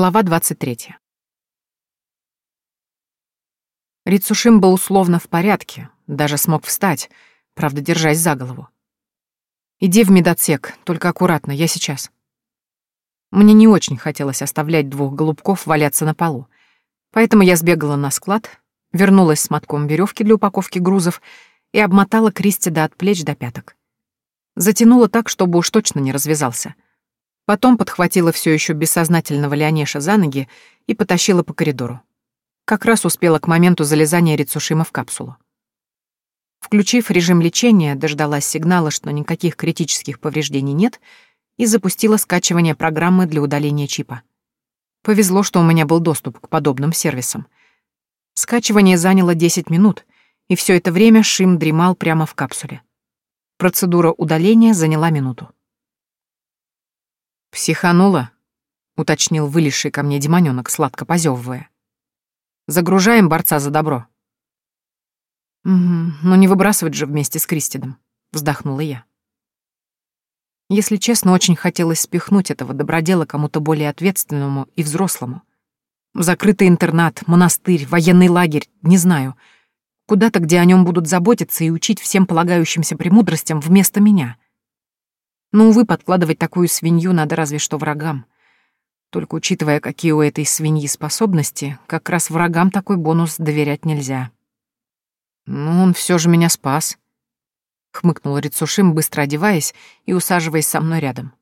Глава 23. Рицушим был условно в порядке, даже смог встать, правда, держась за голову. «Иди в медотсек, только аккуратно, я сейчас». Мне не очень хотелось оставлять двух голубков валяться на полу, поэтому я сбегала на склад, вернулась с мотком веревки для упаковки грузов и обмотала Кристи до от плеч до пяток. Затянула так, чтобы уж точно не развязался — Потом подхватила все еще бессознательного Леонеша за ноги и потащила по коридору. Как раз успела к моменту залезания Рицушима в капсулу. Включив режим лечения, дождалась сигнала, что никаких критических повреждений нет, и запустила скачивание программы для удаления чипа. Повезло, что у меня был доступ к подобным сервисам. Скачивание заняло 10 минут, и все это время Шим дремал прямо в капсуле. Процедура удаления заняла минуту. «Психанула?» — уточнил вылезший ко мне демонёнок, сладко позевывая. «Загружаем борца за добро». «Угу, но не выбрасывать же вместе с Кристидом», — вздохнула я. Если честно, очень хотелось спихнуть этого добродела кому-то более ответственному и взрослому. Закрытый интернат, монастырь, военный лагерь, не знаю. Куда-то, где о нем будут заботиться и учить всем полагающимся премудростям вместо меня — но, увы, подкладывать такую свинью надо разве что врагам. Только учитывая, какие у этой свиньи способности, как раз врагам такой бонус доверять нельзя. «Ну, он все же меня спас», — хмыкнул Рицушим, быстро одеваясь и усаживаясь со мной рядом.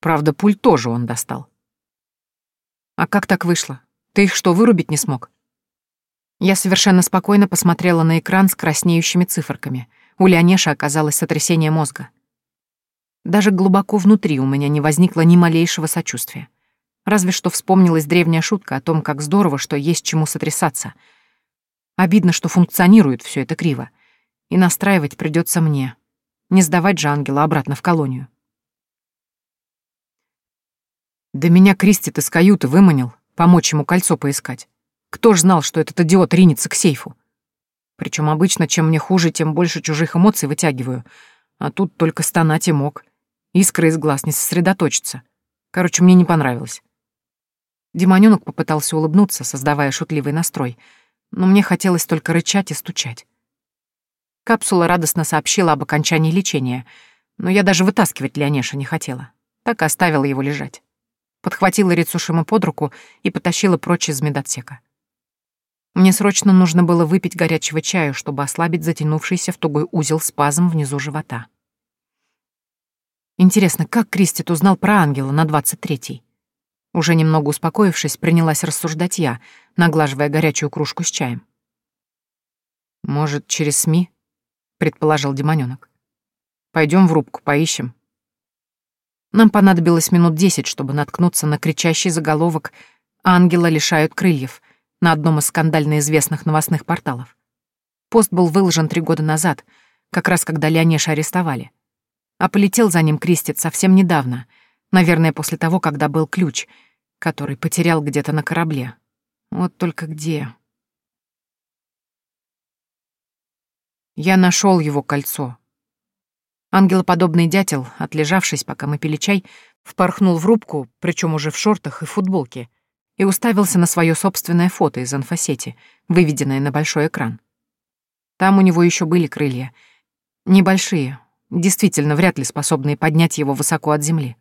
Правда, пуль тоже он достал. «А как так вышло? Ты их что, вырубить не смог?» Я совершенно спокойно посмотрела на экран с краснеющими циферками. У Леонеша оказалось сотрясение мозга. Даже глубоко внутри у меня не возникло ни малейшего сочувствия. Разве что вспомнилась древняя шутка о том, как здорово, что есть чему сотрясаться. Обидно, что функционирует все это криво. И настраивать придется мне. Не сдавать же ангела обратно в колонию. Да меня Кристи из каюты выманил, помочь ему кольцо поискать. Кто ж знал, что этот идиот ринется к сейфу? Причем обычно, чем мне хуже, тем больше чужих эмоций вытягиваю. А тут только стонать и мог. Искра из глаз не сосредоточится. Короче, мне не понравилось. Демонёнок попытался улыбнуться, создавая шутливый настрой, но мне хотелось только рычать и стучать. Капсула радостно сообщила об окончании лечения, но я даже вытаскивать Леонеша не хотела. Так и оставила его лежать. Подхватила Рицушима под руку и потащила прочь из медотсека. Мне срочно нужно было выпить горячего чаю, чтобы ослабить затянувшийся в тугой узел спазм внизу живота. Интересно, как Кристит узнал про ангела на двадцать третий? Уже немного успокоившись, принялась рассуждать я, наглаживая горячую кружку с чаем. «Может, через СМИ?» — предположил демонёнок. Пойдем в рубку, поищем». Нам понадобилось минут десять, чтобы наткнуться на кричащий заголовок «Ангела лишают крыльев» на одном из скандально известных новостных порталов. Пост был выложен три года назад, как раз когда Леонеша арестовали а полетел за ним Кристит совсем недавно, наверное, после того, когда был ключ, который потерял где-то на корабле. Вот только где? Я нашел его кольцо. Ангелоподобный дятел, отлежавшись, пока мы пили чай, впорхнул в рубку, причем уже в шортах и футболке, и уставился на свое собственное фото из инфосети, выведенное на большой экран. Там у него еще были крылья. Небольшие, действительно вряд ли способные поднять его высоко от земли.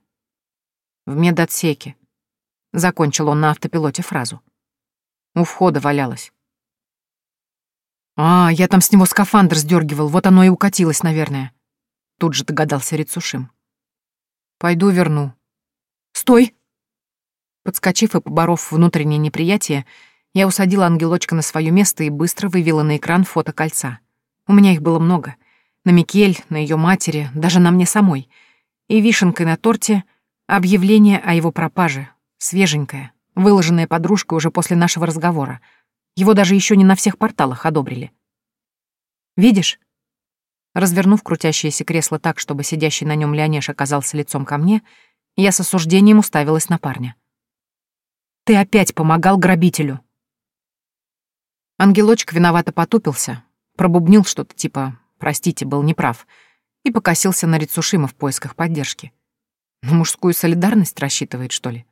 В медотсеке. Закончил он на автопилоте фразу. У входа валялась. «А, я там с него скафандр сдергивал, вот оно и укатилось, наверное». Тут же догадался Рицушим. «Пойду верну». «Стой!» Подскочив и поборов внутреннее неприятие, я усадила ангелочка на свое место и быстро вывела на экран фото кольца. У меня их было много — на Микель, на ее матери, даже на мне самой. И вишенкой на торте — объявление о его пропаже, свеженькое, выложенное подружкой уже после нашего разговора. Его даже еще не на всех порталах одобрили. «Видишь?» Развернув крутящееся кресло так, чтобы сидящий на нем Леонеш оказался лицом ко мне, я с осуждением уставилась на парня. «Ты опять помогал грабителю!» Ангелочек виновато потупился, пробубнил что-то типа простите, был неправ, и покосился на Рицушима в поисках поддержки. На мужскую солидарность рассчитывает, что ли?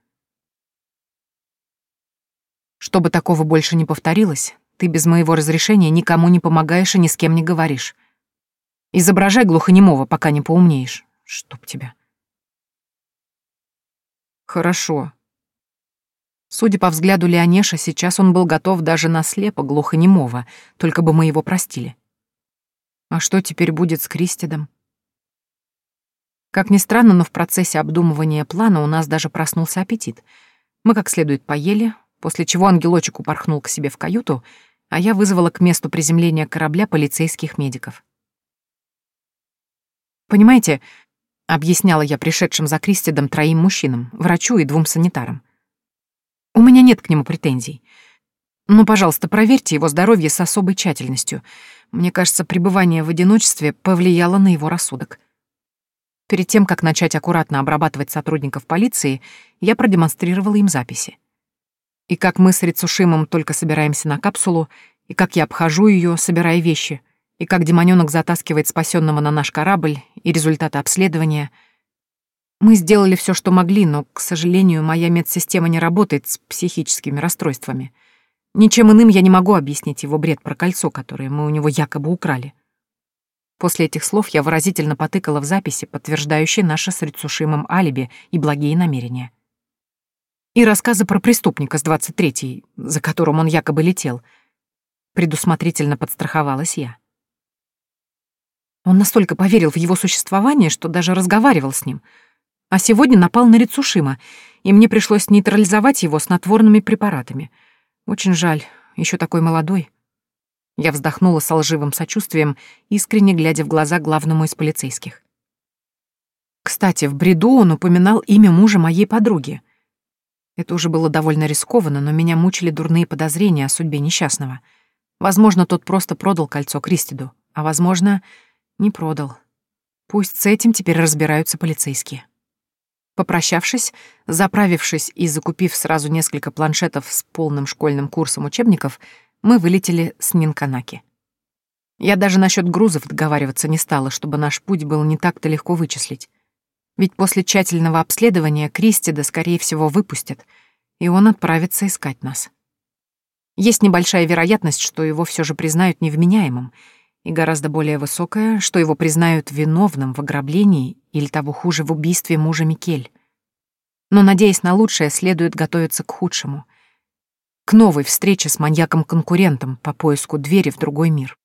Чтобы такого больше не повторилось, ты без моего разрешения никому не помогаешь и ни с кем не говоришь. Изображай глухонемого, пока не поумнеешь. Чтоб тебя. Хорошо. Судя по взгляду Леонеша, сейчас он был готов даже на слепо глухонемого, только бы мы его простили. А что теперь будет с Кристидом? Как ни странно, но в процессе обдумывания плана у нас даже проснулся аппетит. Мы как следует поели, после чего ангелочек упорхнул к себе в каюту, а я вызвала к месту приземления корабля полицейских медиков. «Понимаете», — объясняла я пришедшим за Кристидом троим мужчинам, врачу и двум санитарам, «у меня нет к нему претензий. Но, пожалуйста, проверьте его здоровье с особой тщательностью. Мне кажется, пребывание в одиночестве повлияло на его рассудок». Перед тем, как начать аккуратно обрабатывать сотрудников полиции, я продемонстрировала им записи. И как мы с Рицушимом только собираемся на капсулу, и как я обхожу ее, собирая вещи, и как демонёнок затаскивает спасенного на наш корабль, и результаты обследования. Мы сделали все, что могли, но, к сожалению, моя медсистема не работает с психическими расстройствами. Ничем иным я не могу объяснить его бред про кольцо, которое мы у него якобы украли. После этих слов я выразительно потыкала в записи, подтверждающие наше с Рицушимом алиби и благие намерения. И рассказы про преступника с 23-й, за которым он якобы летел. Предусмотрительно подстраховалась я. Он настолько поверил в его существование, что даже разговаривал с ним. А сегодня напал на Рицушима, и мне пришлось нейтрализовать его снотворными препаратами. Очень жаль, еще такой молодой. Я вздохнула с лживым сочувствием, искренне глядя в глаза главному из полицейских. Кстати, в бреду он упоминал имя мужа моей подруги. Это уже было довольно рискованно, но меня мучили дурные подозрения о судьбе несчастного. Возможно, тот просто продал кольцо Кристиду, а, возможно, не продал. Пусть с этим теперь разбираются полицейские. Попрощавшись, заправившись и закупив сразу несколько планшетов с полным школьным курсом учебников, мы вылетели с Нинканаки. Я даже насчет грузов договариваться не стала, чтобы наш путь был не так-то легко вычислить. Ведь после тщательного обследования Кристида, скорее всего, выпустят, и он отправится искать нас. Есть небольшая вероятность, что его все же признают невменяемым, и гораздо более высокая, что его признают виновным в ограблении или того хуже в убийстве мужа Микель. Но, надеясь на лучшее, следует готовиться к худшему — к новой встрече с маньяком-конкурентом по поиску двери в другой мир.